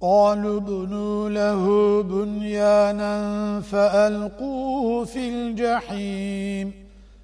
قالوا ابنوا له بنيانا فألقوه في الجحيم.